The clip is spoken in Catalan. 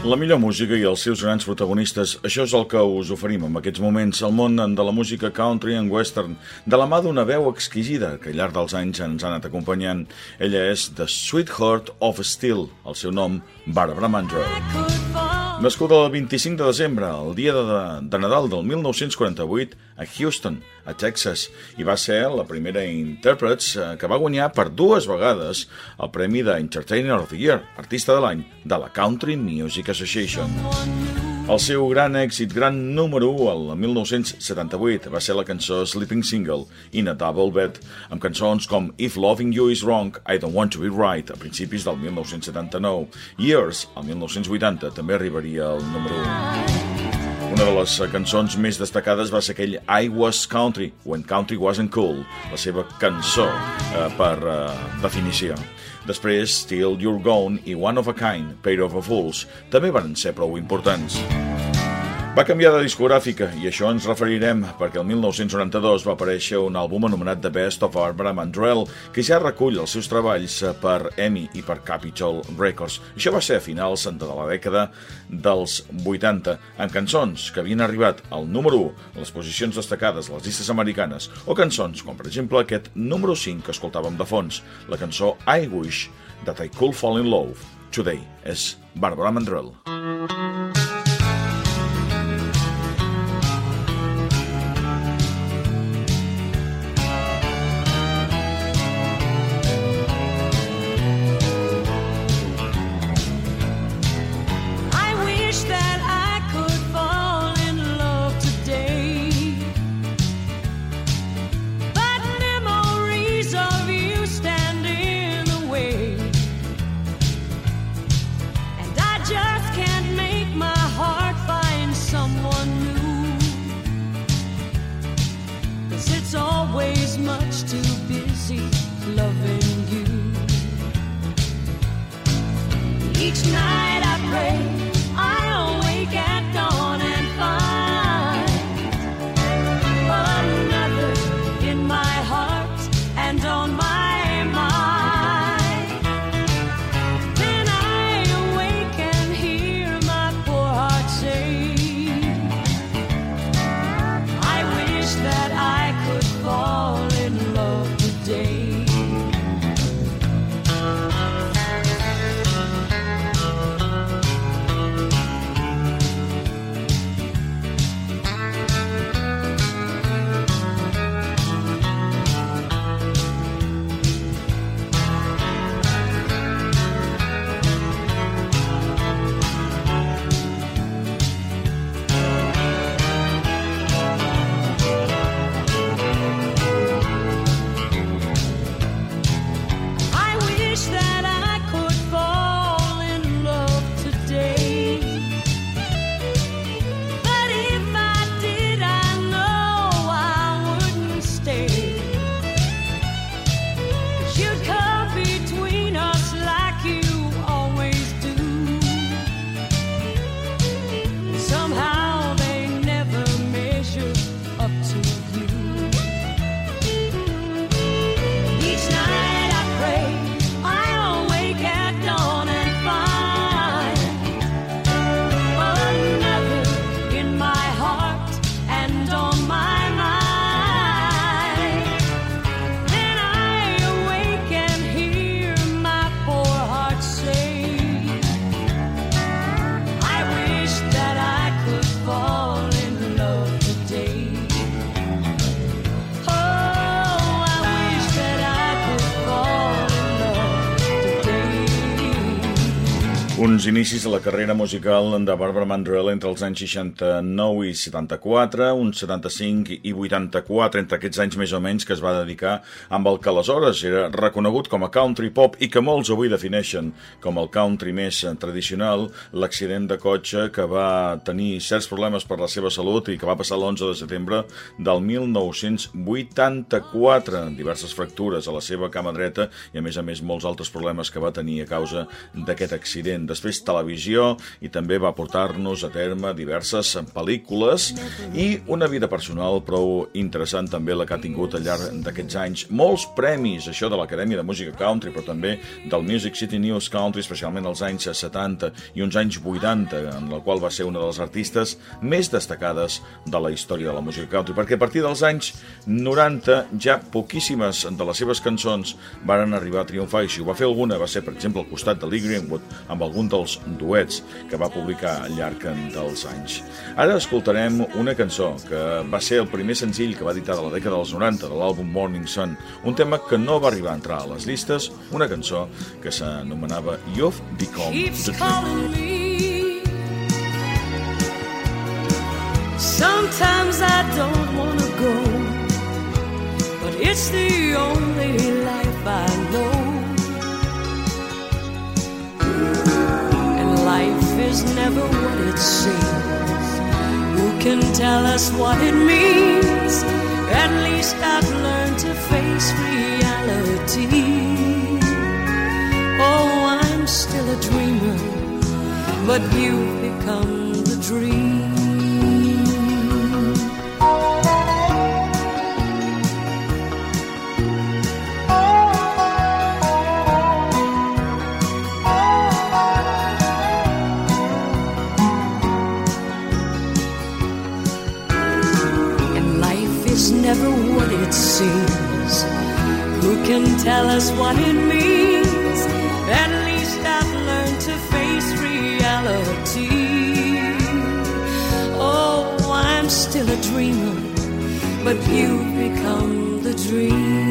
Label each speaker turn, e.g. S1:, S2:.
S1: La millor música i els seus grans protagonistes, això és el que us oferim en aquests moments al món de la música country and western, de la mà d'una veu exquisida que al llarg dels anys ens ha anat acompanyant. Ella és The Sweetheart of Steel, el seu nom, Barbara Mandrell. Nascuda el 25 de desembre, el dia de, de Nadal del 1948, a Houston, a Texas, i va ser la primera intèrpret eh, que va guanyar per dues vegades el Premi d'Entertainer of the Year, artista de l'any, de la Country Music Association. El seu gran èxit, gran número 1, el 1978, va ser la cançó Sleeping Single in a Double Bed, amb cançons com If Loving You Is Wrong, I Don't Want To Be Right, a principis del 1979. Years, el 1980, també arribaria al número 1. Una de les cançons més destacades va ser aquell I Was Country, When Country Wasn't Cool, la seva cançó eh, per eh, definició. Després, Still You're Gone i One of a Kind, Pair of a Fools, també van ser prou importants. Va canviar de discogràfica i això ens referirem perquè el 1992 va aparèixer un àlbum anomenat The Best of Barbara Mandrell que ja recull els seus treballs per EMI i per Capitol Records. Això va ser a finals de la dècada dels 80 amb cançons que havien arribat al número 1 a les posicions destacades a les llistes americanes o cançons com per exemple aquest número 5 que escoltàvem de fons, la cançó I Wish That I Could Fall in Love. Today és Barbara Mandrell.
S2: Each night
S1: uns inicis de la carrera musical de Barbara Mandrell entre els anys 69 i 74, uns 75 i 84, entre aquests anys més o menys que es va dedicar amb el que aleshores era reconegut com a country pop i que molts avui defineixen com el country més tradicional, l'accident de cotxe que va tenir certs problemes per la seva salut i que va passar l'11 de setembre del 1984, diverses fractures a la seva cama dreta i a més a més molts altres problemes que va tenir a causa d'aquest accident després televisió i també va portar-nos a terme diverses pel·lícules i una vida personal prou interessant també la que ha tingut al llarg d'aquests anys. Molts premis, això de l'Acadèmia de Música Country, però també del Music City News Country, especialment als anys 70 i uns anys 80, en la qual va ser una de les artistes més destacades de la història de la música country, perquè a partir dels anys 90 ja poquíssimes de les seves cançons varen arribar a triomfar, i si ho va fer alguna va ser, per exemple, al costat de Lee Greenwood, amb algun dels duets que va publicar al llarg dels anys. Ara escoltarem una cançó que va ser el primer senzill que va editar de la dècada dels 90 de l'àlbum Morning Sun, un tema que no va arribar a entrar a les llistes, una cançó que s'anomenava You've Become the Dream.
S2: Sometimes I don't wanna go, but it's the is never what it seems. Who can tell us what it means? At least I've learned to face reality. Oh, I'm still a dreamer, but you've become the dream. Who can tell us what it means? At least I've learned to face reality. Oh, I'm still a dreamer, but you've become the dream.